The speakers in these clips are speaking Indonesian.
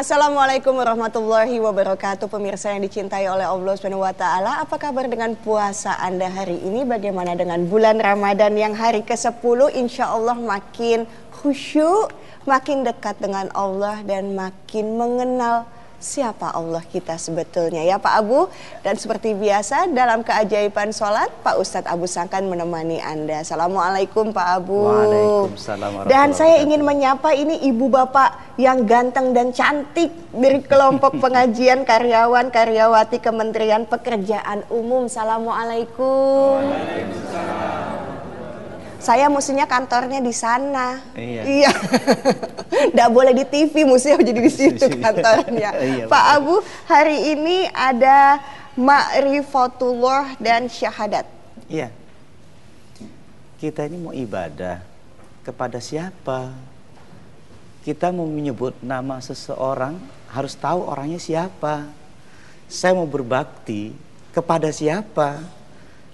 Assalamualaikum warahmatullahi wabarakatuh Pemirsa yang dicintai oleh Allah SWT Apa kabar dengan puasa Anda hari ini? Bagaimana dengan bulan Ramadan yang hari ke-10 Insya Allah makin khusyuk Makin dekat dengan Allah dan makin mengenal siapa Allah kita sebetulnya ya Pak Abu. Dan seperti biasa dalam keajaiban sholat Pak Ustadz Abu Sangkan menemani Anda. Assalamualaikum Pak Abu. Waalaikumsalam Dan saya ingin menyapa ini ibu bapak yang ganteng dan cantik dari kelompok pengajian karyawan karyawati Kementerian Pekerjaan Umum. Assalamualaikum. Waalaikumsalam. Saya mestinya kantornya di sana. Iya. Iya. Nggak boleh di TV, mestinya jadi di situ kantornya. Iya, Pak Abu, hari ini ada Ma'rifatullah dan syahadat. Iya. Kita ini mau ibadah kepada siapa? Kita mau menyebut nama seseorang harus tahu orangnya siapa. Saya mau berbakti kepada siapa?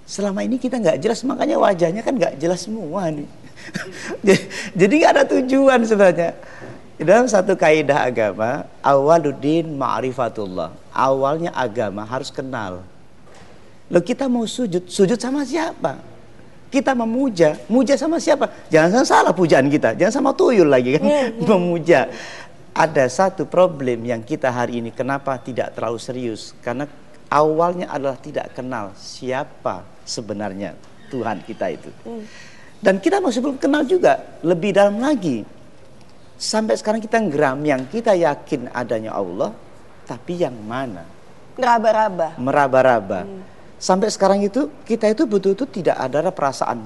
Selama ini kita nggak jelas makanya wajahnya kan nggak jelas semua nih. Jadi nggak ada tujuan sebenarnya. Dalam satu kaidah agama awaluddin ma'rifatullah. Awalnya agama harus kenal. Lo kita mau sujud sujud sama siapa? Kita memuja muja sama siapa? Jangan salah pujaan kita jangan sama tuyul lagi kan? Yeah, yeah. memuja. Ada satu problem yang kita hari ini kenapa tidak terlalu serius? Karena awalnya adalah tidak kenal siapa sebenarnya Tuhan kita itu. Hmm. Dan kita masih belum kenal juga lebih dalam lagi. Sampai sekarang kita ngeram yang kita yakin adanya Allah, tapi yang mana? Meraba-raba. Meraba-raba. Hmm. Sampai sekarang itu kita itu betul-betul tidak ada perasaan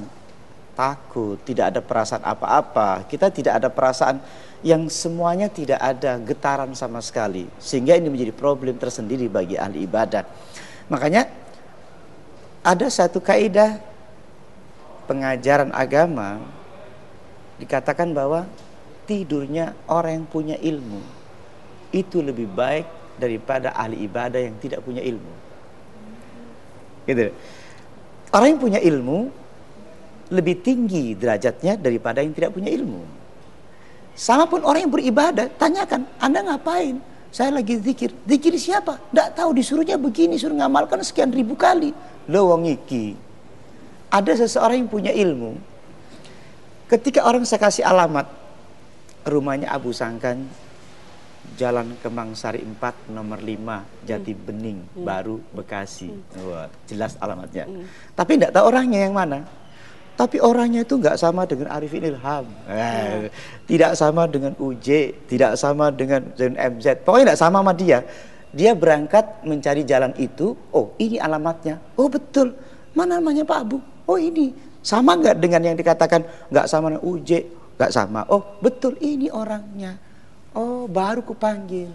takut, tidak ada perasaan apa-apa. Kita tidak ada perasaan yang semuanya tidak ada getaran sama sekali. Sehingga ini menjadi problem tersendiri bagi ahli ibadah. Makanya ada satu kaidah pengajaran agama dikatakan bahwa tidurnya orang yang punya ilmu itu lebih baik daripada ahli ibadah yang tidak punya ilmu. Gitu. Orang yang punya ilmu lebih tinggi derajatnya daripada yang tidak punya ilmu. Sama pun orang yang beribadah, tanyakan, Anda ngapain? Saya lagi zikir. Zikir siapa? Tidak tahu, disuruhnya begini, suruh ngamalkan sekian ribu kali lo wong iki ada seseorang yang punya ilmu ketika orang saya kasih alamat rumahnya Abu Sangkan Jalan Kemang Sari 4 nomor 5 Jati hmm. Bening hmm. Baru Bekasi. Hmm. Wah, jelas alamatnya. Hmm. Tapi tidak tahu orangnya yang mana. Tapi orangnya itu nggak sama dengan Arifin Ilham. Eh, tidak sama dengan UJ, tidak sama dengan Zain MZ. Pokoknya tidak sama sama dia. Dia berangkat mencari jalan itu. Oh, ini alamatnya. Oh, betul. Mana namanya Pak Abu? Oh, ini. Sama nggak dengan yang dikatakan nggak sama dengan UJ? Nggak sama. Oh, betul. Ini orangnya. Oh, baru kupanggil.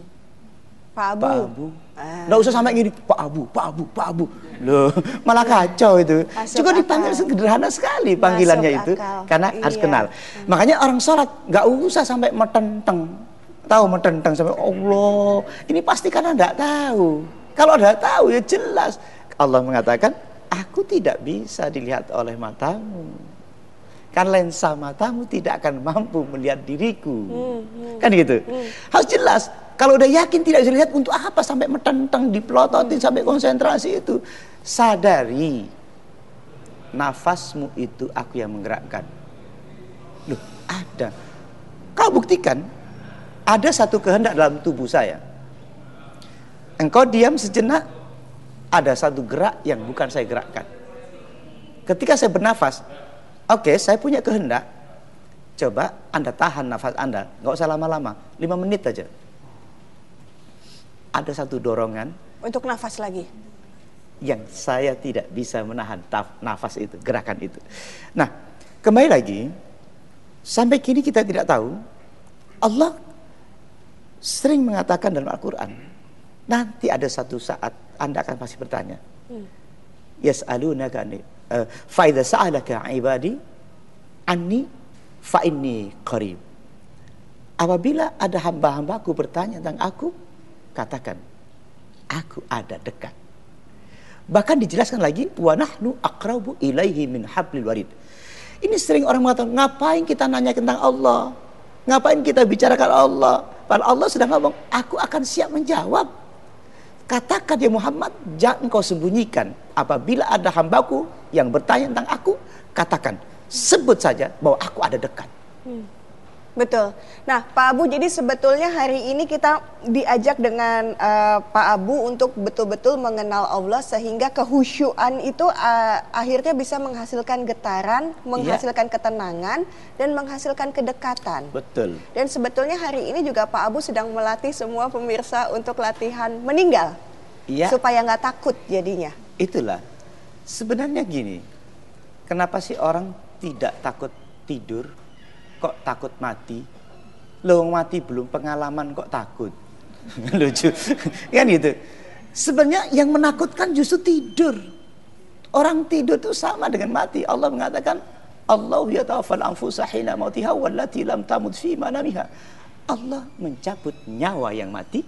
Pak Abu. Pak Abu. Ah. Nggak usah sampai gini, Pak Abu, Pak Abu, Pak Abu. Loh, malah kacau itu. Masuk Juga dipanggil akal. sederhana sekali panggilannya Masuk itu, akal. karena iya. harus kenal. Hmm. Makanya orang sholat nggak usah sampai metenteng tahu mententang sampai Allah ini pasti karena tidak tahu. Kalau tidak tahu ya jelas. Allah mengatakan aku tidak bisa dilihat oleh matamu. Kan lensa matamu tidak akan mampu melihat diriku. Hmm, hmm. kan gitu? Hmm. harus jelas. Kalau udah yakin tidak bisa lihat untuk apa sampai metentang dipelototin hmm. sampai konsentrasi itu? Sadari nafasmu itu aku yang menggerakkan. Loh ada. Kau buktikan ada satu kehendak dalam tubuh saya. Engkau diam sejenak, ada satu gerak yang bukan saya gerakkan. Ketika saya bernafas, oke okay, saya punya kehendak. Coba Anda tahan nafas Anda, nggak usah lama-lama, lima menit aja. Ada satu dorongan. Untuk nafas lagi? Yang saya tidak bisa menahan nafas itu, gerakan itu. Nah, kembali lagi, sampai kini kita tidak tahu, Allah sering mengatakan dalam Al-Quran. Nanti ada satu saat Anda akan pasti bertanya. Hmm. Yas'alunaka ni uh, fa idza sa'alaka ibadi anni fa inni qarib. Apabila ada hamba-hambaku bertanya tentang aku, katakan aku ada dekat. Bahkan dijelaskan lagi wa nahnu aqrabu ilaihi min hablil warid. Ini sering orang mengatakan, ngapain kita nanya tentang Allah? Ngapain kita bicarakan Allah? Padahal Allah sudah ngomong, aku akan siap menjawab. Katakan ya Muhammad, jangan kau sembunyikan. Apabila ada hambaku yang bertanya tentang aku, katakan, sebut saja bahwa aku ada dekat. Hmm. Betul. Nah, Pak Abu, jadi sebetulnya hari ini kita diajak dengan uh, Pak Abu untuk betul-betul mengenal Allah sehingga kehusyuan itu uh, akhirnya bisa menghasilkan getaran, iya. menghasilkan ya. ketenangan, dan menghasilkan kedekatan. Betul. Dan sebetulnya hari ini juga Pak Abu sedang melatih semua pemirsa untuk latihan meninggal, ya. supaya nggak takut jadinya. Itulah. Sebenarnya gini, kenapa sih orang tidak takut tidur? Kok takut mati? Lo mati belum pengalaman kok takut? Lucu. kan gitu. Sebenarnya yang menakutkan justru tidur. Orang tidur itu sama dengan mati. Allah mengatakan, Allah yatawafal anfusa hina mautiha wallati lam tamut fi manamiha. Allah mencabut nyawa yang mati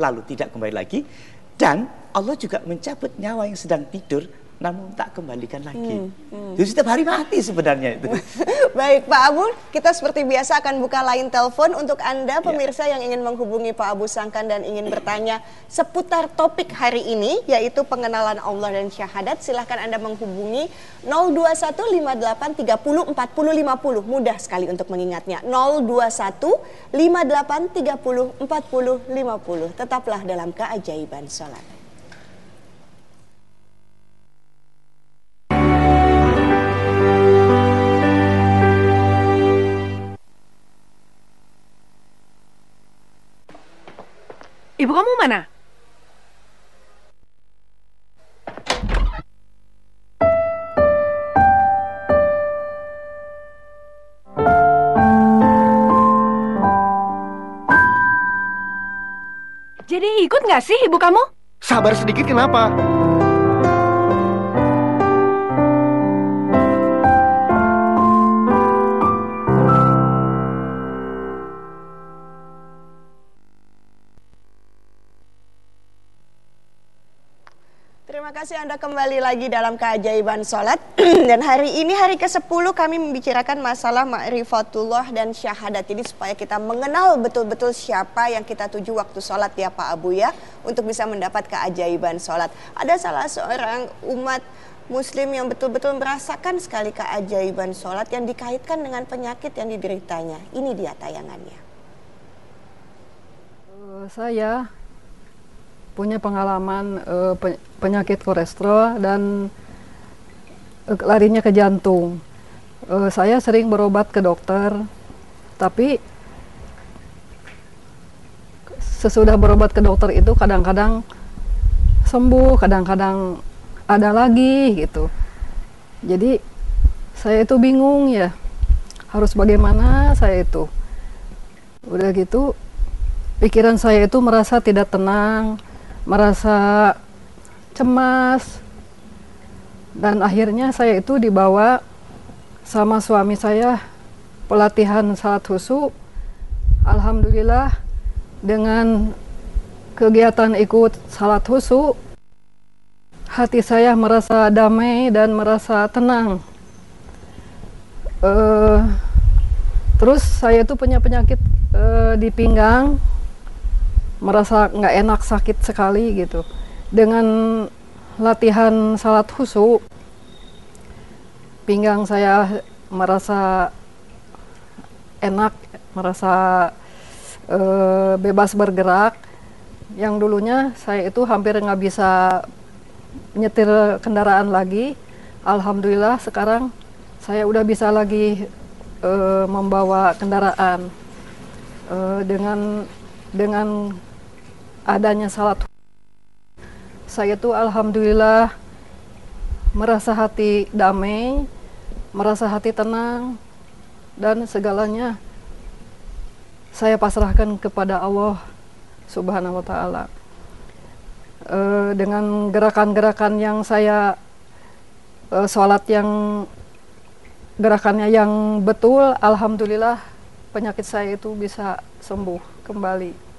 lalu tidak kembali lagi dan Allah juga mencabut nyawa yang sedang tidur namun tak kembalikan lagi. Hmm, hmm. Jadi setiap hari mati sebenarnya itu. Baik Pak Abu, kita seperti biasa akan buka line telepon untuk Anda ya. pemirsa ya. yang ingin menghubungi Pak Abu Sangkan dan ingin bertanya seputar topik hari ini yaitu pengenalan Allah dan syahadat. Silahkan Anda menghubungi 02158304050. Mudah sekali untuk mengingatnya. 02158304050. Tetaplah dalam keajaiban sholat. Ibu kamu mana? Jadi ikut nggak sih ibu kamu? Sabar sedikit kenapa? Kasih Anda kembali lagi dalam keajaiban sholat. Dan hari ini hari ke-10 kami membicarakan masalah ma'rifatullah dan syahadat Jadi supaya kita mengenal betul-betul siapa yang kita tuju waktu sholat ya Pak Abu ya Untuk bisa mendapat keajaiban sholat. Ada salah seorang umat muslim yang betul-betul merasakan sekali keajaiban sholat Yang dikaitkan dengan penyakit yang dideritanya. Ini dia tayangannya. Uh, Saya punya pengalaman uh, penyakit kolesterol dan uh, larinya ke jantung. Uh, saya sering berobat ke dokter, tapi sesudah berobat ke dokter itu kadang-kadang sembuh, kadang-kadang ada lagi gitu. Jadi saya itu bingung ya, harus bagaimana saya itu. Udah gitu, pikiran saya itu merasa tidak tenang, merasa cemas. Dan akhirnya saya itu dibawa sama suami saya pelatihan salat husu Alhamdulillah dengan kegiatan ikut salat husu hati saya merasa damai dan merasa tenang. Uh, terus saya itu punya penyakit uh, di pinggang merasa nggak enak sakit sekali gitu. Dengan latihan salat husu pinggang saya merasa enak merasa uh, bebas bergerak. Yang dulunya saya itu hampir nggak bisa nyetir kendaraan lagi. Alhamdulillah sekarang saya udah bisa lagi uh, membawa kendaraan uh, dengan dengan adanya salat saya tuh alhamdulillah merasa hati damai, merasa hati tenang dan segalanya saya pasrahkan kepada Allah Subhanahu wa taala. E, dengan gerakan-gerakan yang saya e, sholat yang gerakannya yang betul, alhamdulillah penyakit saya itu bisa sembuh kembali.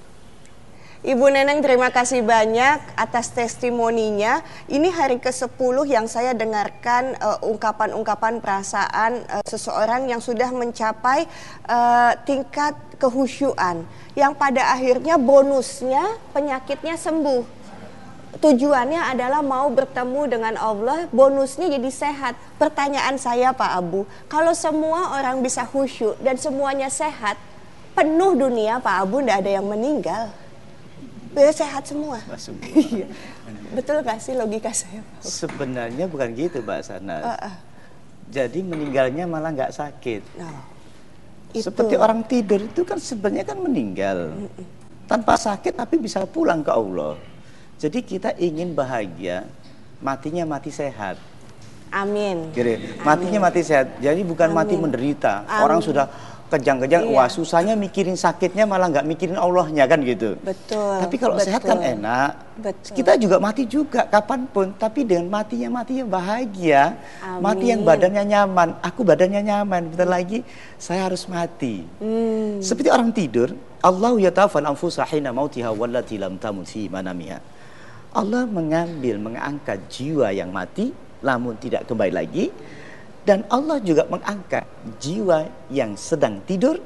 Ibu Neneng terima kasih banyak atas testimoninya. Ini hari ke-10 yang saya dengarkan uh, ungkapan-ungkapan perasaan uh, seseorang yang sudah mencapai uh, tingkat kehusyuan yang pada akhirnya bonusnya penyakitnya sembuh. Tujuannya adalah mau bertemu dengan Allah, bonusnya jadi sehat. Pertanyaan saya Pak Abu, kalau semua orang bisa khusyuk dan semuanya sehat, penuh dunia Pak Abu tidak ada yang meninggal. Biar sehat semua. Iya. Betul gak sih logika saya? Pak? Sebenarnya bukan gitu Mbak Sanas. Uh, uh. Jadi meninggalnya malah nggak sakit. Nah, itu. Seperti orang tidur itu kan sebenarnya kan meninggal. Tanpa sakit tapi bisa pulang ke Allah. Jadi kita ingin bahagia, matinya mati sehat. Amin. Gitu. Matinya mati sehat. Jadi bukan mati Amin. menderita. Amin. Orang sudah kejang-kejang, Iya. wah susahnya mikirin sakitnya malah nggak mikirin Allahnya kan gitu. Betul, Tapi kalau sehat kan betul. enak. Betul. Kita juga mati juga kapan pun. Tapi dengan matinya matinya bahagia. Mati yang Amin. badannya nyaman. Aku badannya nyaman. Bentar lagi saya harus mati. Hmm. Seperti orang tidur. Allah yatafan anfusa hina mautiha wallati lam tamut fi manamiha. Allah mengambil, mengangkat jiwa yang mati, namun tidak kembali lagi. Dan Allah juga mengangkat jiwa yang sedang tidur,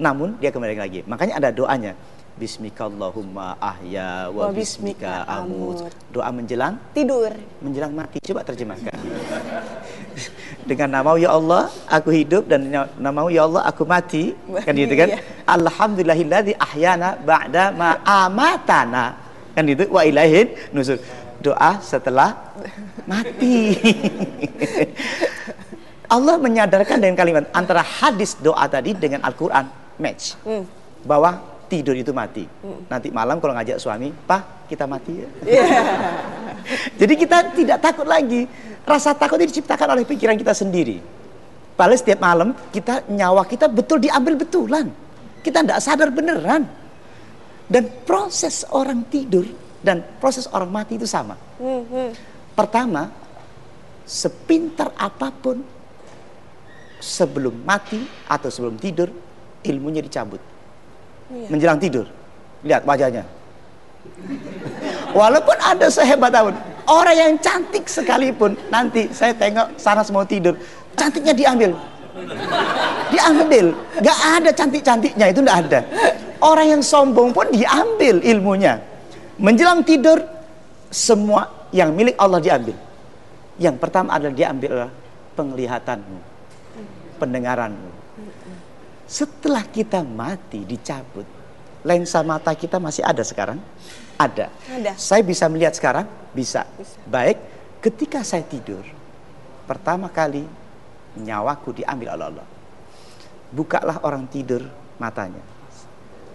namun dia kembali lagi. Makanya ada doanya. Bismikallahumma ahya wa bismika amut. Doa menjelang Tidur. menjelang mati. Coba terjemahkan. Dengan nama ya Allah aku hidup dan nama ya Allah aku mati. Kan gitu kan? Iya. Alhamdulillahilladzi ahyana ba'da ma amatana. Kan itu wa ilaihin nusur. Doa setelah mati. Allah menyadarkan dengan kalimat antara hadis doa tadi dengan Al-Qur'an match. Hmm. Bahwa tidur itu mati. Nanti malam kalau ngajak suami, "Pak, kita mati ya." Jadi kita tidak takut lagi. Rasa takut itu diciptakan oleh pikiran kita sendiri. Padahal setiap malam kita nyawa kita betul diambil betulan. Kita tidak sadar beneran. Dan proses orang tidur dan proses orang mati itu sama. Pertama, sepintar apa pun sebelum mati atau sebelum tidur ilmunya dicabut. Menjelang tidur. Lihat wajahnya. Walaupun ada sehebat apa pun, orang yang cantik sekalipun nanti saya tengok sana semua tidur, cantiknya diambil. Diambil, nggak ada cantik-cantiknya itu nggak ada. Orang yang sombong pun diambil ilmunya. Menjelang tidur semua yang milik Allah diambil. Yang pertama adalah diambil penglihatanmu, pendengaranmu. Setelah kita mati dicabut, lensa mata kita masih ada sekarang? Ada. Ada. Saya bisa melihat sekarang? Bisa. Baik, ketika saya tidur, pertama kali nyawaku diambil oleh Allah. Bukalah orang tidur matanya.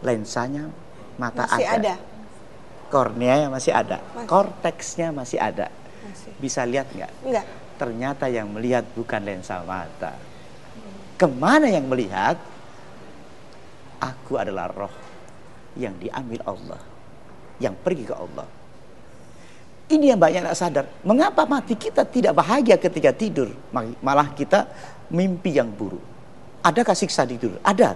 Lensanya mata Masih ada. Korneanya masih ada. Masih. Korteksnya masih ada. Masih. Bisa lihat nggak? Enggak. Ternyata yang melihat bukan lensa mata. Ke mana yang melihat? Aku adalah roh yang diambil Allah. Yang pergi ke Allah. Ini yang banyak tidak sadar. Mengapa mati kita tidak bahagia ketika tidur? Malah kita mimpi yang buruk. Adakah siksa di tidur? Ada.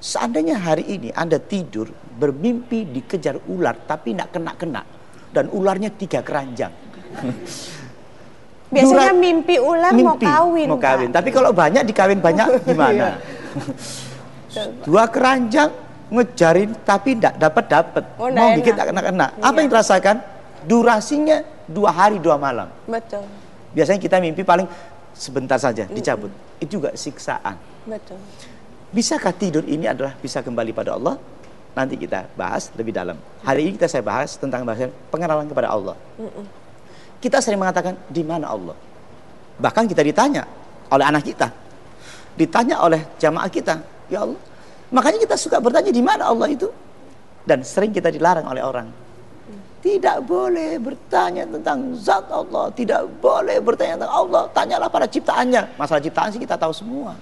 Seandainya hari ini Anda tidur bermimpi dikejar ular tapi tidak kena-kena. Dan ularnya tiga keranjang. Biasanya mimpi ular mau kawin, mau kawin. Pak. Tapi kalau banyak dikawin banyak gimana? Dua keranjang ngejarin tapi tidak dapat dapat. Oh, Mau enak. dikit tak kena kena. Apa Iya. yang dirasakan? Durasinya dua hari dua malam. Betul. Biasanya kita mimpi paling sebentar saja dicabut. Itu juga siksaan. Betul. Bisakah tidur ini adalah bisa kembali pada Allah? Nanti kita bahas lebih dalam. Hari ini kita saya bahas tentang bahasa pengenalan kepada Allah. Kita sering mengatakan di mana Allah? Bahkan kita ditanya oleh anak kita, ditanya oleh jamaah kita, ya Allah. Makanya kita suka bertanya di mana Allah itu? Dan sering kita dilarang oleh orang. Tidak boleh bertanya tentang zat Allah, tidak boleh bertanya tentang Allah. Tanyalah pada ciptaannya. Masalah ciptaan sih kita tahu semua.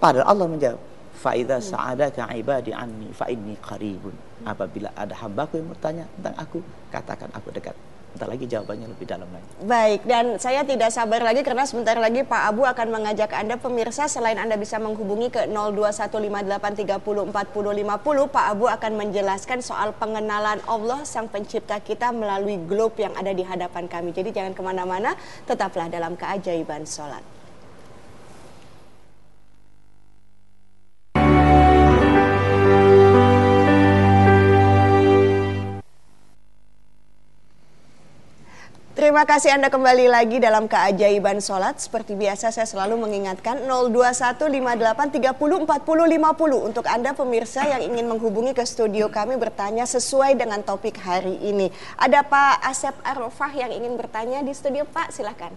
Padahal Allah menjawab, "Faida sa'adaka ibadi anni fa inni qaribun." Apabila ada hambaku yang bertanya tentang aku, katakan aku dekat. Entar lagi jawabannya lebih dalam lagi. Baik, dan saya tidak sabar lagi karena sebentar lagi Pak Abu akan mengajak Anda pemirsa selain Anda bisa menghubungi ke 021583045050, Pak Abu akan menjelaskan soal pengenalan Allah Sang Pencipta kita melalui globe yang ada di hadapan kami. Jadi jangan ke mana-mana, tetaplah dalam keajaiban sholat. Terima kasih Anda kembali lagi dalam keajaiban sholat. Seperti biasa saya selalu mengingatkan 02158304050 untuk Anda pemirsa yang ingin menghubungi ke studio kami bertanya sesuai dengan topik hari ini. Ada Pak Asep Arofah yang ingin bertanya di studio Pak, silahkan.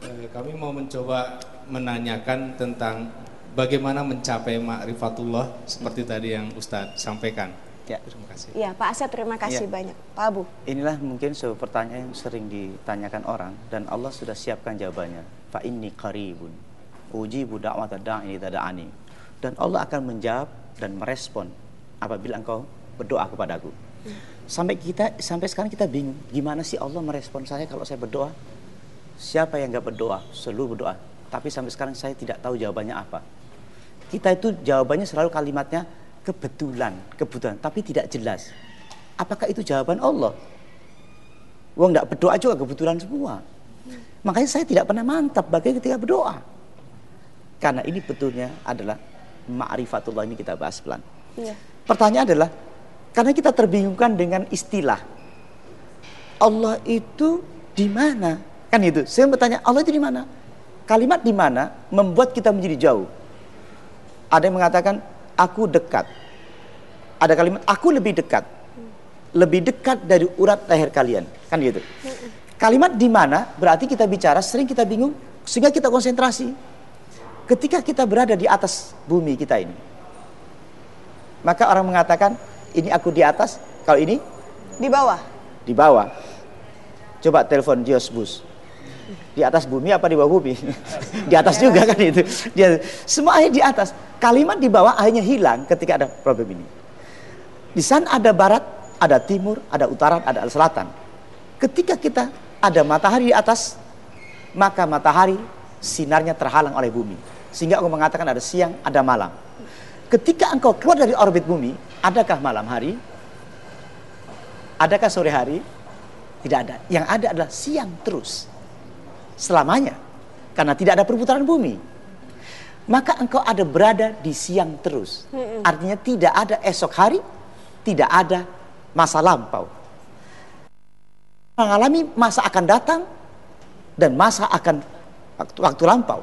Eh, kami mau mencoba menanyakan tentang bagaimana mencapai ma'rifatullah seperti tadi yang Ustadz sampaikan. Ya. Terima kasih. Ya Pak Asep terima kasih Ya. banyak. Pak Abu. Inilah mungkin sebuah pertanyaan yang sering ditanyakan orang dan Allah sudah siapkan jawabannya. Fa inni qaribun ujibu da'wata da'i tada'ani. Dan Allah akan menjawab dan merespon apabila engkau berdoa kepadaku. Sampai kita sampai sekarang kita bingung gimana sih Allah merespon saya kalau saya berdoa? Siapa yang nggak berdoa? Seluruh berdoa. Tapi sampai sekarang saya tidak tahu jawabannya apa. Kita itu jawabannya selalu kalimatnya kebetulan, kebetulan, tapi tidak jelas. Apakah itu jawaban Allah? Wong nggak berdoa juga kebetulan semua. Makanya saya tidak pernah mantap bagi ketika berdoa. Karena ini betulnya adalah ma'rifatullah ini kita bahas pelan. Iya. Pertanyaan adalah karena kita terbingungkan dengan istilah Allah itu di mana? Kan itu. Saya bertanya Allah itu di mana? Kalimat di mana membuat kita menjadi jauh. Ada yang mengatakan aku dekat. Ada kalimat aku lebih dekat. Lebih dekat dari urat leher kalian. Kan gitu. Kalimat di mana berarti kita bicara sering kita bingung sehingga kita konsentrasi. Ketika kita berada di atas bumi kita ini. Maka orang mengatakan ini aku di atas, kalau ini Di bawah. di bawah. Coba telepon Jios Bus. Di atas bumi apa di bawah bumi? di atas juga kan itu. Dia semua di atas. Kalimat di bawah akhirnya hilang ketika ada problem ini. Di sana ada barat, ada timur, ada utara, ada selatan. Ketika kita ada matahari di atas, maka matahari sinarnya terhalang oleh bumi. Sehingga aku mengatakan ada siang, ada malam. Ketika engkau keluar dari orbit bumi, adakah malam hari? Adakah sore hari? Tidak ada. Yang ada adalah siang terus. Selamanya. Karena tidak ada perputaran bumi. Maka engkau ada berada di siang terus. Artinya tidak ada esok hari, tidak ada masa lampau. Mengalami masa akan datang dan masa akan waktu, waktu lampau.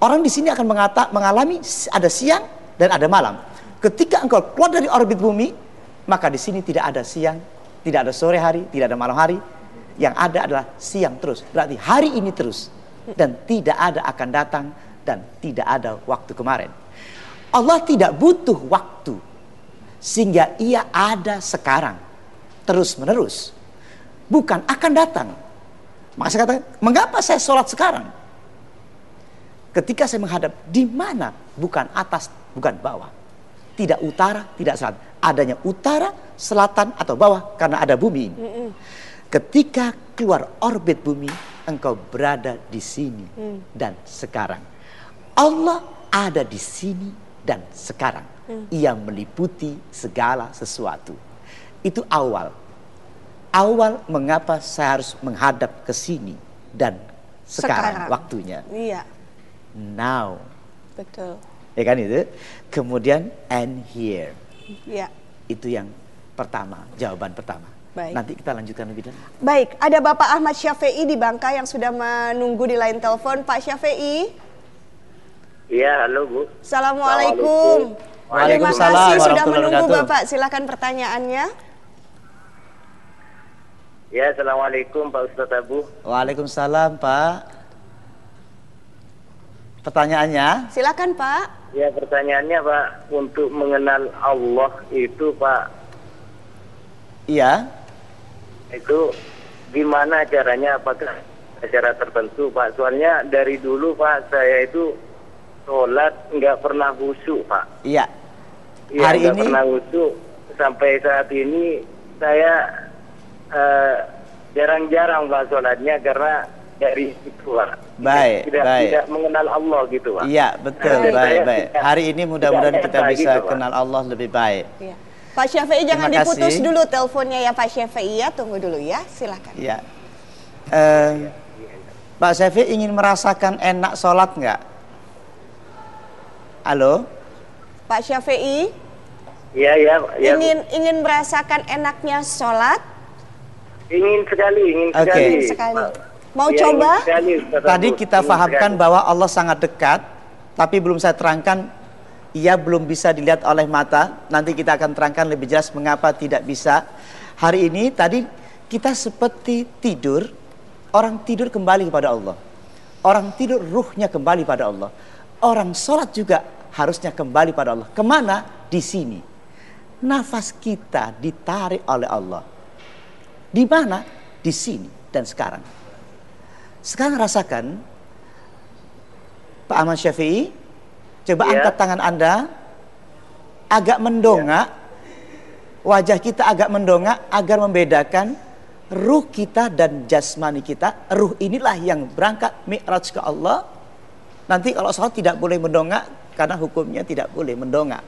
Orang di sini akan mengata, mengalami ada siang dan ada malam. Ketika engkau keluar dari orbit bumi, maka di sini tidak ada siang, tidak ada sore hari, tidak ada malam hari. Yang ada adalah siang terus. Berarti hari ini terus. Dan tidak ada akan datang dan tidak ada waktu kemarin. Allah tidak butuh waktu. Sehingga ia ada sekarang. Terus menerus. Bukan akan datang. Maka saya katakan, mengapa saya sholat sekarang? Ketika saya menghadap di mana bukan atas, bukan bawah. Tidak utara, tidak selatan. Adanya utara, selatan atau bawah karena ada bumi ini. Ketika keluar orbit bumi, engkau berada di sini dan sekarang. Allah ada di sini dan sekarang. Ia meliputi segala sesuatu. Itu awal. Awal mengapa saya harus menghadap ke sini dan sekarang, Sekarang. waktunya. Iya, Now. betul. Ya kan itu? Kemudian and here. Iya. Itu yang pertama, jawaban pertama. Baik. Nanti kita lanjutkan lebih dalam. Baik, ada Bapak Ahmad Syafi'i di Bangka yang sudah menunggu di line telepon. Pak Syafi'i, Iya, halo Bu. Assalamualaikum. Terima Waalaikumsalam kasih sudah menunggu. Bapak. Silakan pertanyaannya. Ya, Assalamualaikum Pak Ustadz Abu. Waalaikumsalam, Pak. Pertanyaannya, Silakan Pak. Ya, pertanyaannya Pak, untuk mengenal Allah itu Pak, iya. itu gimana caranya? Apakah ada cara tertentu Pak? Soalnya dari dulu Pak, saya itu sholat nggak pernah khusyuk Pak. Iya. Iya, Hari nggak ini pernah khusyuk. Sampai saat ini saya eh, jarang-jarang Pak sholatnya karena dari itu Pak. Baik, tidak, baik. Tidak mengenal Allah gitu Pak. Iya, betul. Nah, baik, saya baik. tidak- Hari ini mudah-mudahan kita bisa gitu, kenal Allah lebih baik. Iya. Pak Syafi'i jangan Terima diputus kasih. dulu teleponnya ya Pak Syafi'i ya. Tunggu dulu ya, silakan. Iya. Eh, Pak Syafi'i ingin merasakan enak sholat nggak? Halo? Pak Syafi'i Iya, iya, iya. ingin ingin merasakan enaknya sholat Ingin sekali, ingin Oke. sekali. Ingin sekali. Mau Iya, coba? sekali, Tadi kita Ingin fahamkan sekali. bahwa Allah sangat dekat, tapi belum saya terangkan, ia belum bisa dilihat oleh mata. Nanti kita akan terangkan lebih jelas mengapa tidak bisa. Hari ini tadi kita seperti tidur, orang tidur kembali kepada Allah. Orang tidur ruhnya kembali pada Allah. Orang sholat juga harusnya kembali pada Allah. Ke mana? Di sini. Nafas kita ditarik oleh Allah. Di mana? Di sini dan sekarang. Sekarang rasakan Pak Ahmad Syafi'i, coba Ya. angkat tangan Anda agak mendongak, wajah kita agak mendongak agar membedakan ruh kita dan jasmani kita. Ruh inilah yang berangkat mi'raj ke Allah. Nanti kalau sholat tidak boleh mendongak karena hukumnya tidak boleh mendongak.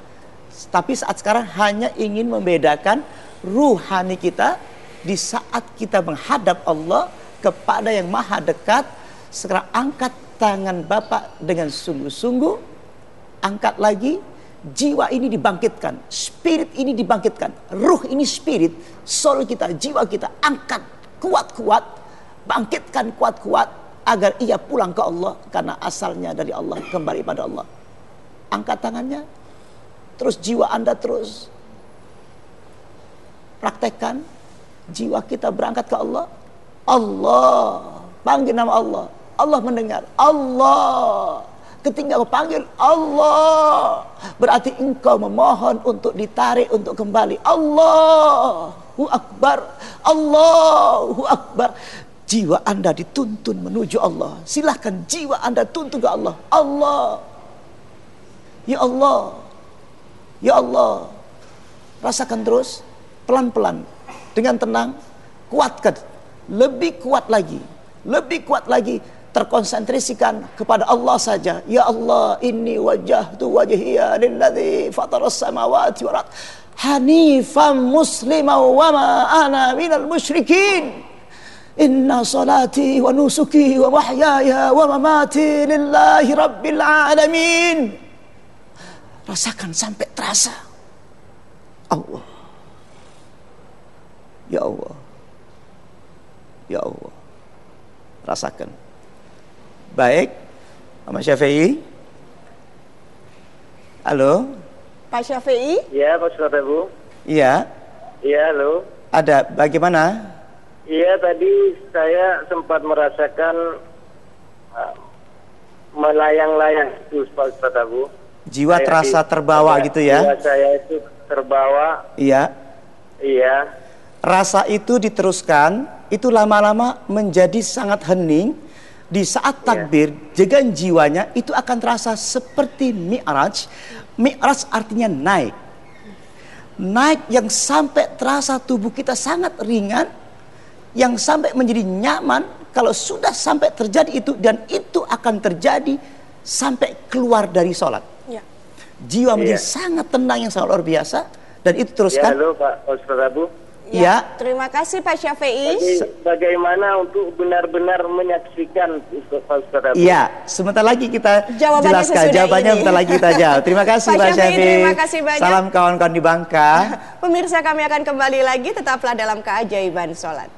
Tapi saat sekarang hanya ingin membedakan ruhani kita di saat kita menghadap Allah kepada yang maha dekat. Sekarang angkat tangan Bapak dengan sungguh-sungguh. Angkat lagi. Jiwa ini dibangkitkan. Spirit ini dibangkitkan. Ruh ini spirit. Soul kita, jiwa kita. Angkat kuat-kuat. Bangkitkan kuat-kuat. Agar ia pulang ke Allah. Karena asalnya dari Allah. Kembali pada Allah. Angkat tangannya. Terus jiwa Anda terus praktekkan jiwa kita berangkat ke Allah. Allah, panggil nama Allah. Allah mendengar. Allah. Ketika kau panggil Allah, berarti engkau memohon untuk ditarik untuk kembali. Allahu Akbar. Allahu Akbar. Jiwa Anda dituntun menuju Allah. Silahkan jiwa Anda tuntun ke Allah. Allah. Ya Allah. Ya Allah. Rasakan terus pelan-pelan dengan tenang kuatkan lebih kuat lagi lebih kuat lagi terkonsentrasikan kepada Allah saja ya Allah inni wajjahtu wajhiya lilladzi fataras samawati wal ard hanifan musliman wa ma ana minal musyrikin inna salati wa nusuki wa mahyaya wa mamati lillahi rabbil alamin rasakan sampai terasa Allah Ya Allah. Ya Allah. Rasakan. Baik. Mama Syafi'i. Halo. Pak Syafi'i Iya, Pak Ustaz Abu. Iya. Iya, halo. Ada bagaimana? Iya, tadi saya sempat merasakan uh, melayang-layang itu, Pak Ustaz Abu. Jiwa Saya terasa di- terbawa Iya, gitu ya? Jiwa saya itu terbawa, Iya. iya. Rasa itu diteruskan, itu lama-lama menjadi sangat hening. Di saat takbir, jegan jiwanya itu akan terasa seperti mi'raj. Mi'raj artinya naik. Naik yang sampai terasa tubuh kita sangat ringan, yang sampai menjadi nyaman kalau sudah sampai terjadi itu dan itu akan terjadi sampai keluar dari sholat. Ya. Jiwa menjadi Iya. sangat tenang yang sangat luar biasa dan itu Ya, teruskan. halo Pak Ustaz Abu. Ya. Terima kasih Pak Syafi'i. Bagaimana untuk benar-benar menyaksikan Ustaz-? Iya, sebentar lagi kita Jawabannya jelaskan. Jawabannya ini. sebentar lagi kita jawab. Terima kasih Pak Pak Syafi'i, Syafi'i. terima kasih banyak. Salam kawan-kawan di Bangka. Pemirsa kami akan kembali lagi tetaplah dalam keajaiban sholat.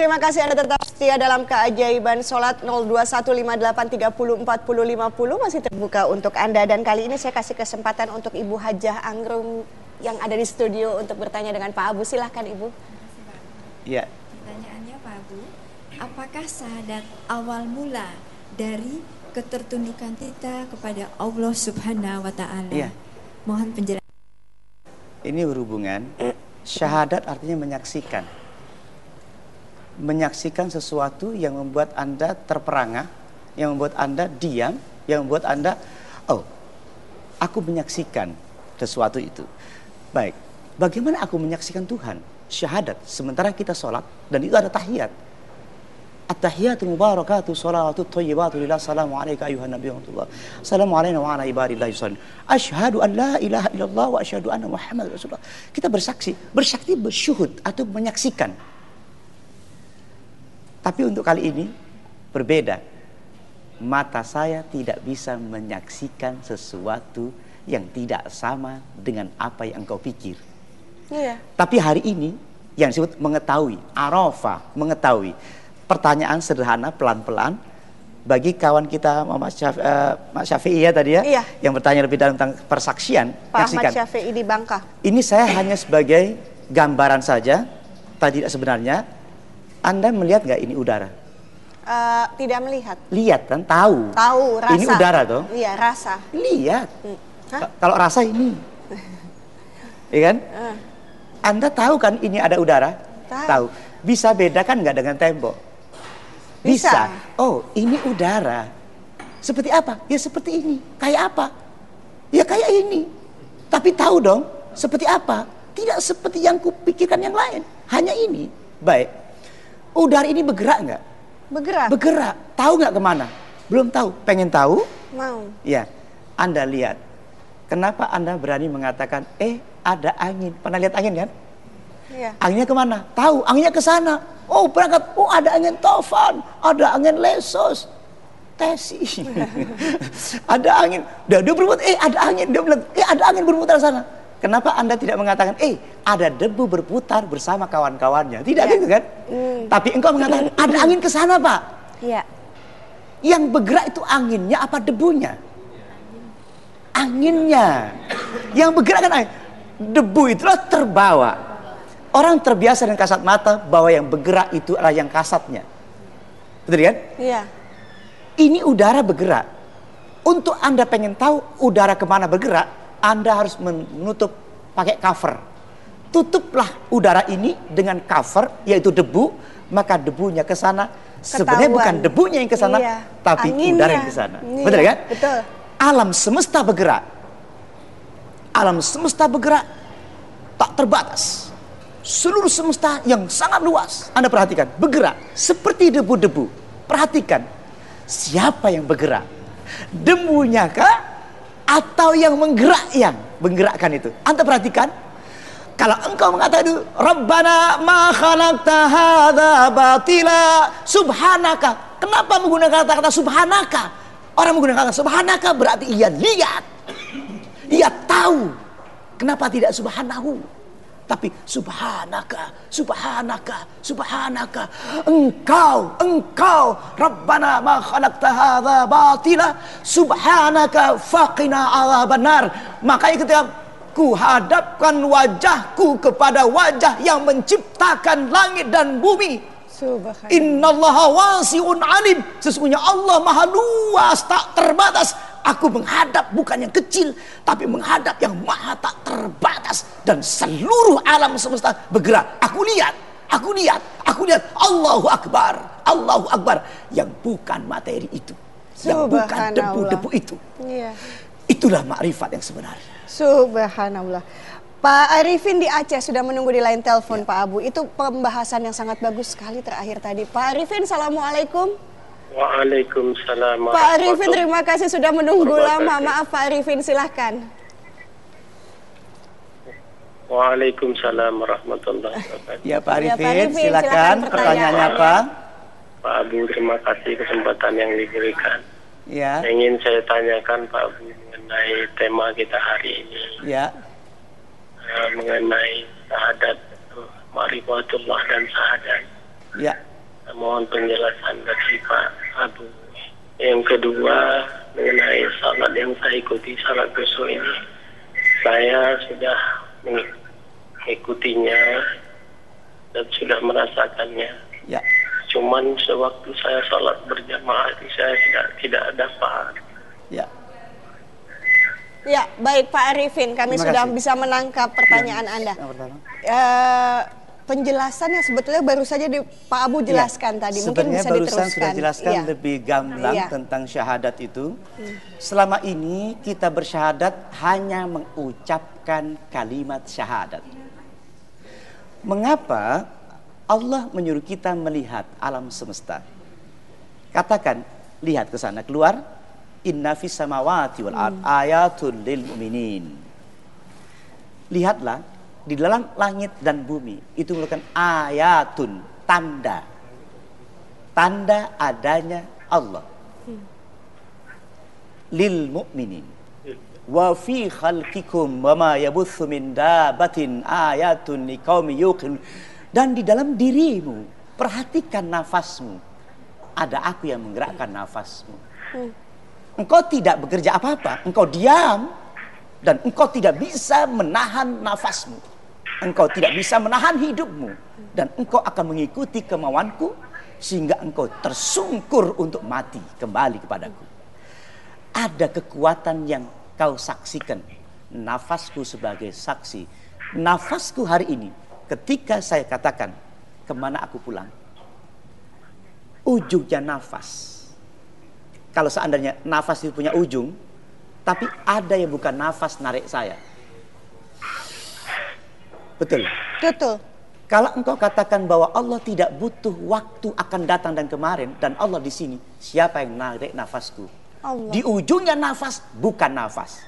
Terima kasih Anda tetap setia dalam keajaiban sholat 021583040050 masih terbuka untuk Anda dan kali ini saya kasih kesempatan untuk Ibu Hajah Angrum yang ada di studio untuk bertanya dengan Pak Abu. Silahkan Ibu. Iya. Pertanyaannya Pak Abu, apakah syahadat awal mula dari ketertundukan kita kepada Allah Subhanahu wa taala? Iya. Mohon penjelasan. Ini berhubungan syahadat artinya menyaksikan. Menyaksikan sesuatu yang membuat Anda terperangah yang membuat Anda diam, yang membuat Anda, oh, aku menyaksikan sesuatu itu. Baik, bagaimana aku menyaksikan Tuhan? Syahadat, sementara kita sholat, dan itu ada tahiyat. At-tahiyatu mubarakatu salawatu thayyibatu lillah salamu alayka ayuhan nabi wa. Salamu alayna wa ala ibadillahi salih. Asyhadu an la ilaha illallah wa asyhadu anna Muhammad rasulullah. Kita bersaksi, bersaksi bersyuhud atau menyaksikan. Tapi untuk kali ini berbeda. Mata saya tidak bisa menyaksikan sesuatu yang tidak sama dengan apa yang engkau pikir. Iya. Tapi hari ini yang disebut mengetahui, arafah, mengetahui. Pertanyaan sederhana pelan-pelan bagi kawan kita Muhammad Syafi'i, uh, Mak Syafi'i ya tadi ya, Iya. yang bertanya lebih dalam tentang persaksian. Pak Ahmad Saksikan. Syafi'i di Bangka. Ini saya hanya sebagai gambaran saja, tadi tidak sebenarnya. Anda melihat nggak ini udara? Eh, tidak melihat. Lihat kan, tahu. Tahu rasa. Ini udara toh? Iya, rasa. Lihat. Hmm. Kalau rasa ini, ya kan? Eh, Anda tahu kan ini ada udara? Tahu. Bisa bedakan nggak dengan tembok? Bisa. Oh, ini udara. Seperti apa? Ya seperti ini. Kayak apa? Ya kayak ini. Tapi tahu dong, seperti apa? Tidak seperti yang kupikirkan yang lain. Hanya ini. Baik. Udara ini bergerak nggak? bergerak. Bergerak. Tahu nggak ke mana? Belum tahu. Pengen tahu? Mau. Ya, Anda lihat. Kenapa Anda berani mengatakan, eh ada angin. Pernah lihat angin kan? Iya. Anginnya ke mana? Tahu, anginnya ke sana. Oh berangkat, oh ada angin tofan, ada angin lesos. Tesi. ada angin. Dia, dia berbuat, eh ada angin. Dia bilang, eh ada angin berputar sana. Kenapa Anda tidak mengatakan, eh ada debu berputar bersama kawan-kawannya? Tidak Iya. gitu kan? Tapi engkau mengatakan, ada angin ke sana Pak. Iya. Yang bergerak itu anginnya apa debunya? Anginnya. Yang bergerak kan angin. Debu itulah terbawa. Orang terbiasa dengan kasat mata bahwa yang bergerak itu adalah yang kasatnya. Betul kan? Iya. Ini udara bergerak. Untuk Anda pengen tahu udara ke mana bergerak, Anda harus menutup pakai cover. Tutuplah udara ini dengan cover, yaitu debu, maka debunya ke sana. Sebenarnya bukan debunya yang ke sana, Iya. tapi Anginnya. udara yang ke sana. Iya, Betul kan? betul. Alam semesta bergerak. Alam semesta bergerak tak terbatas. Seluruh semesta yang sangat luas, Anda perhatikan, bergerak seperti debu-debu. Perhatikan, siapa yang bergerak? Debunya kah? Atau yang menggerak yang menggerakkan itu? Anda perhatikan, kalau engkau mengatakan Rabbana ma khalaqta hadza batila subhanaka. Kenapa menggunakan kata-kata subhanaka? Orang menggunakan kata subhanaka berarti ia lihat. Ia tahu. Kenapa tidak subhanahu? Tapi subhanaka, subhanaka, subhanaka. Engkau, engkau, Rabbana ma khalaqta hadza batila, subhanaka faqina adzabannar. Makanya ketika ku hadapkan wajahku kepada wajah yang menciptakan langit dan bumi. Innallaha wasi'un alim. Sesungguhnya Allah maha luas, tak terbatas. Aku menghadap bukan yang kecil, tapi menghadap yang maha tak terbatas. Dan seluruh alam semesta bergerak. Aku lihat, aku lihat, aku lihat. Allahu Akbar, Allahu Akbar. Yang bukan materi itu. Yang bukan debu-debu itu. Iya. Itulah makrifat yang sebenarnya. Subhanallah. Pak Arifin di Aceh sudah menunggu di line Ya. telepon Pak Abu. Itu pembahasan yang sangat bagus sekali terakhir tadi. Pak Arifin, Assalamualaikum. Waalaikumsalam. Pak Arifin, terima kasih sudah menunggu lama. Maaf Pak Arifin, silahkan. Waalaikumsalam warahmatullahi wabarakatuh. Ya Pak Ya, Arifin, Pak Arifin, silakan silakan pertanyaannya apa? Pak Abu, terima kasih kesempatan yang diberikan. Ya, Ingin saya tanyakan Pak Abu mengenai tema kita hari ini, ya, eh, mengenai syahadat, eh, marifatullah dan syahadat. ya. Mohon penjelasan dari Pak Abu. Yang kedua, mengenai salat yang saya ikuti, salat kusuk ini, saya sudah mengikutinya dan sudah merasakannya. Ya, Cuman sewaktu saya salat berjamaah itu saya tidak tidak dapat. ya. Ya, baik Pak Arifin, kami Terima sudah kasih. bisa menangkap pertanyaan Anda. Yang pertama. Eh, penjelasan yang sebetulnya baru saja di Pak Abu jelaskan Ya, tadi. Mungkin bisa barusan diteruskan. sudah jelaskan Iya. lebih gamblang Iya. tentang syahadat itu. Selama ini kita bersyahadat hanya mengucapkan kalimat syahadat. Mengapa Allah menyuruh kita melihat alam semesta? Katakan, lihat ke sana keluar. Inna fis samawati wal ard ayatul lil mu'minin. Lihatlah di dalam langit dan bumi itu merupakan ayatun tanda. Tanda adanya Allah. Lil mu'minin. Wa fi khalqikum wa ma yabuthu min dabatin ayatun liqaumin yuqin. Dan di dalam dirimu perhatikan nafasmu. Ada aku yang menggerakkan nafasmu. Engkau tidak bekerja apa-apa engkau diam dan engkau tidak bisa menahan nafasmu engkau tidak bisa menahan hidupmu dan engkau akan mengikuti kemauanku sehingga engkau tersungkur untuk mati kembali kepadaku ada kekuatan yang kau saksikan. Nafasku sebagai saksi. Nafasku hari ini ketika saya katakan ke mana aku pulang. Ujungnya nafas. Kalau seandainya nafas itu punya ujung, tapi ada yang bukan nafas narik saya. Betul. Betul. Kalau engkau katakan bahwa Allah tidak butuh waktu akan datang dan kemarin dan Allah di sini, siapa yang narik nafasku? Allah. Di ujungnya nafas bukan nafas.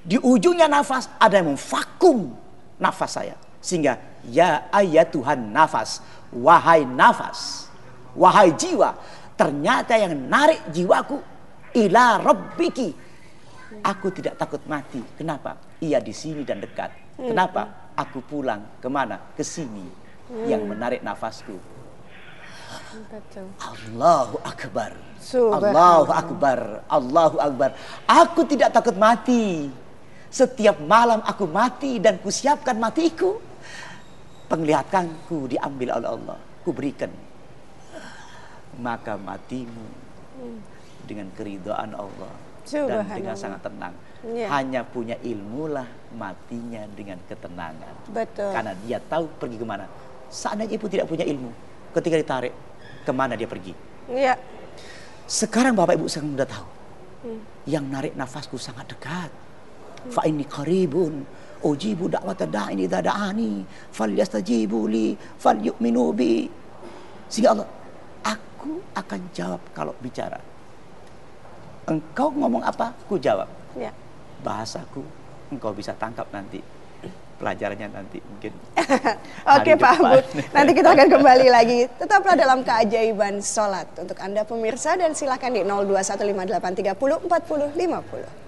Di ujungnya nafas ada yang memvakum nafas saya. Sehingga ya ayat Tuhan nafas, wahai nafas, wahai jiwa, ternyata yang narik jiwaku ila rabbiki. Aku tidak takut mati. Kenapa? Ia di sini dan dekat. Kenapa? Aku pulang ke mana? Ke sini. Yang menarik nafasku. Allahu Akbar. Allahu Akbar. Allahu Akbar. Aku tidak takut mati. Setiap malam aku mati dan kusiapkan matiku. Penglihatanku diambil oleh Allah. Kuberikan. Maka matimu dengan keridhaan Allah. Dan dengan sangat tenang. Ya. Hanya punya ilmulah matinya dengan ketenangan. Betul. Karena dia tahu pergi ke mana. Seandainya ibu tidak punya ilmu, ketika ditarik, ke mana dia pergi. Iya. Sekarang Bapak Ibu sekarang sudah tahu. Yang narik nafasku sangat dekat. Fa inni qaribun ujibu da'wata da'ini idza da'ani falyastajibu li falyu'minu bi. Sehingga Allah, aku akan jawab kalau bicara. Engkau ngomong apa, ku jawab. Ya. Bahasaku engkau bisa tangkap nanti. Pelajarannya nanti mungkin. Oke Pak nanti kita akan kembali lagi. Tetaplah dalam keajaiban sholat. Untuk Anda pemirsa dan silakan di 021583404050.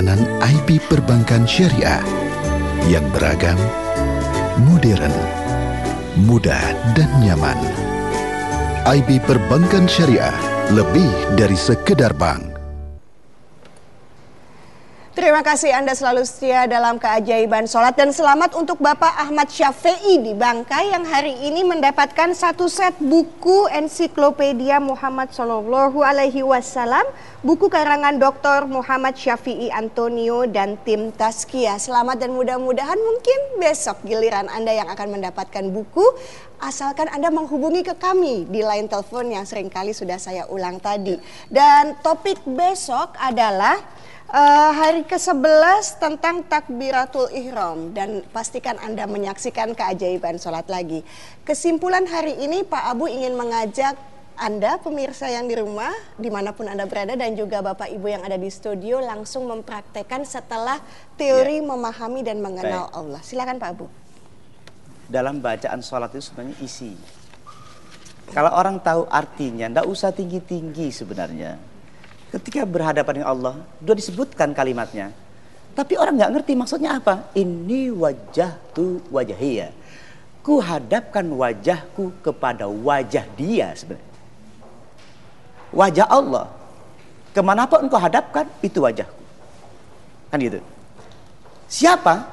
Layanan IB Perbankan Syariah yang beragam, modern, mudah, dan nyaman. IB Perbankan Syariah lebih dari sekedar bank. Terima kasih Anda selalu setia dalam keajaiban sholat dan selamat untuk Bapak Ahmad Syafi'i di Bangkai yang hari ini mendapatkan satu set buku ensiklopedia Muhammad Sallallahu Alaihi Wasallam, buku karangan Dr. Muhammad Syafi'i Antonio dan tim Tazkiyah. Selamat dan mudah-mudahan mungkin besok giliran Anda yang akan mendapatkan buku asalkan Anda menghubungi ke kami di line telepon yang sering kali sudah saya ulang tadi. Dan topik besok adalah Uh, hari ke-11 tentang takbiratul ihram dan pastikan Anda menyaksikan keajaiban sholat lagi. Kesimpulan hari ini Pak Abu ingin mengajak anda pemirsa yang di rumah di mana pun Anda berada dan juga Bapak Ibu yang ada di studio langsung mempraktekkan setelah teori ya. memahami dan mengenal Baik. Allah. Silakan Pak Abu. Dalam bacaan sholat itu sebenarnya isi. Kalau orang tahu artinya, tidak usah tinggi-tinggi sebenarnya Ketika berhadapan dengan Allah, sudah disebutkan kalimatnya. Tapi orang nggak ngerti maksudnya apa. Ini wajah tu wajahia. Ku hadapkan wajahku kepada wajah dia sebenarnya. Wajah Allah. Ke mana pun engkau hadapkan, itu wajahku. Kan gitu. Siapa?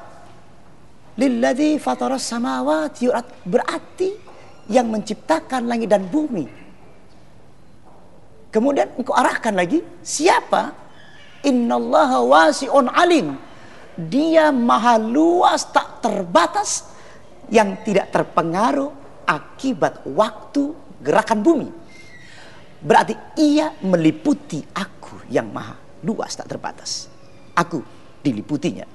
Lilladzi fataras samawati Berarti yang menciptakan langit dan bumi Kemudian engkau arahkan lagi, siapa? Innallaha wasi'un alim. Dia maha luas tak terbatas yang tidak terpengaruh akibat waktu gerakan bumi. Berarti ia meliputi aku yang maha luas tak terbatas. Aku diliputinya.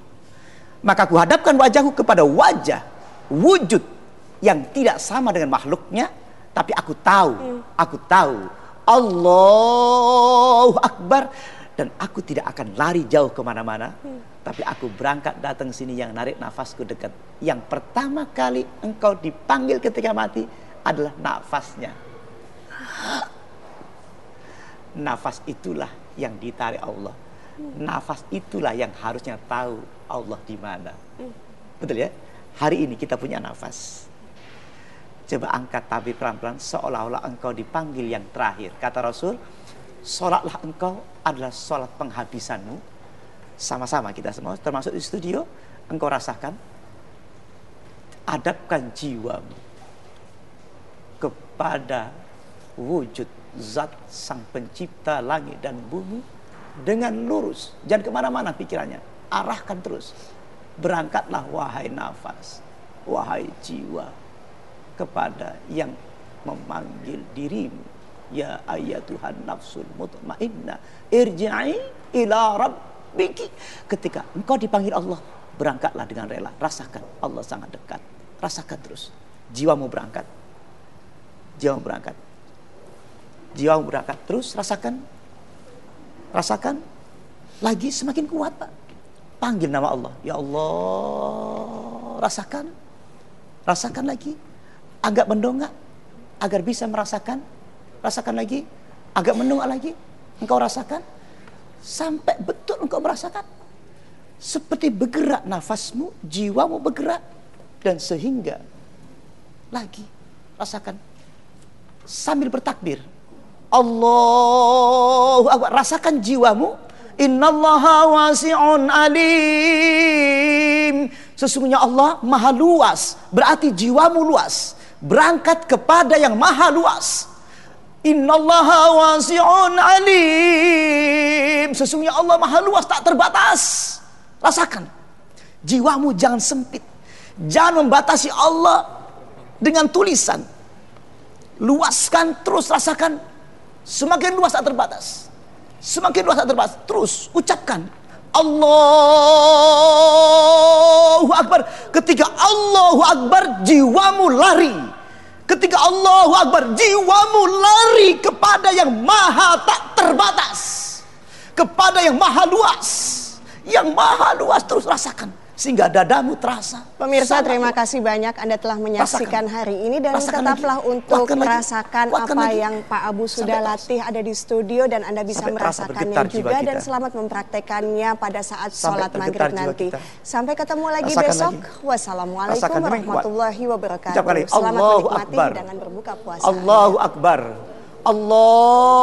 Maka aku hadapkan wajahku kepada wajah wujud yang tidak sama dengan makhluknya, tapi aku tahu, hmm. aku tahu Allahu Akbar. Dan aku tidak akan lari jauh ke mana-mana. Tapi aku berangkat datang sini yang narik nafasku dekat. Yang pertama kali engkau dipanggil ketika mati adalah nafasnya. Nafas itulah yang ditarik Allah. Nafas itulah yang harusnya tahu Allah di mana. Betul ya? Hari ini kita punya nafas Coba angkat tabir pelan-pelan seolah-olah engkau dipanggil yang terakhir. Kata Rasul, sholatlah engkau adalah sholat penghabisanmu. Sama-sama kita semua, termasuk di studio, engkau rasakan. Adapkan jiwamu kepada wujud zat sang pencipta langit dan bumi dengan lurus. Jangan ke mana-mana pikirannya. Arahkan terus. Berangkatlah wahai nafas, wahai jiwa, kepada yang memanggil dirimu. Ya ayatuhan nafsul mutmainnah irji'i ila rabbiki. Ketika engkau dipanggil Allah berangkatlah dengan rela. Rasakan Allah sangat dekat. Rasakan terus. Jiwamu berangkat. Jiwamu berangkat. Jiwamu berangkat terus rasakan. Rasakan. Lagi semakin kuat Pak. Panggil nama Allah. Ya Allah rasakan. Rasakan lagi agak mendongak agar bisa merasakan? Rasakan lagi? Agak mendongak lagi? Engkau rasakan? Sampai betul engkau merasakan? Seperti bergerak nafasmu jiwamu bergerak dan sehingga lagi rasakan. Sambil bertakbir Allahu Akbar. Rasakan jiwamu innallaha wasi'un alim. Sesungguhnya Allah maha luas berarti jiwamu luas berangkat kepada yang maha luas. Innallaha wasi'un alim. Sesungguhnya Allah maha luas tak terbatas. Rasakan. Jiwamu jangan sempit. Jangan membatasi Allah dengan tulisan. Luaskan terus rasakan. Semakin luas tak terbatas. Semakin luas tak terbatas. Terus ucapkan. Allahu Akbar. Ketika Allahu Akbar jiwamu lari. Ketika Allahu Akbar jiwamu lari kepada yang maha tak terbatas. Kepada yang maha luas. Yang maha luas terus rasakan sehingga dadamu terasa. Pemirsa terima kasih banyak Anda telah menyaksikan rasakan. hari ini dan rasakan tetaplah lagi. untuk merasakan apa lagi. yang Pak Abu sudah Sampai latih ada di studio dan Anda bisa Sampai merasakannya juga dan selamat mempraktekannya pada saat sholat maghrib nanti. Kita. Sampai ketemu lagi rasakan besok. Lagi. Wassalamualaikum rasakan warahmatullahi wabarakatuh. Selamat Allahu menikmati Akbar. hidangan berbuka puasa. Allahu Akbar. Allahu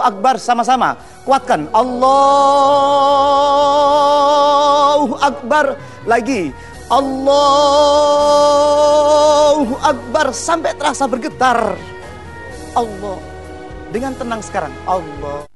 Akbar sama-sama. Kuatkan. Allahu Akbar lagi. Allahu Akbar sampai terasa bergetar. Allah. Dengan tenang sekarang. Allah.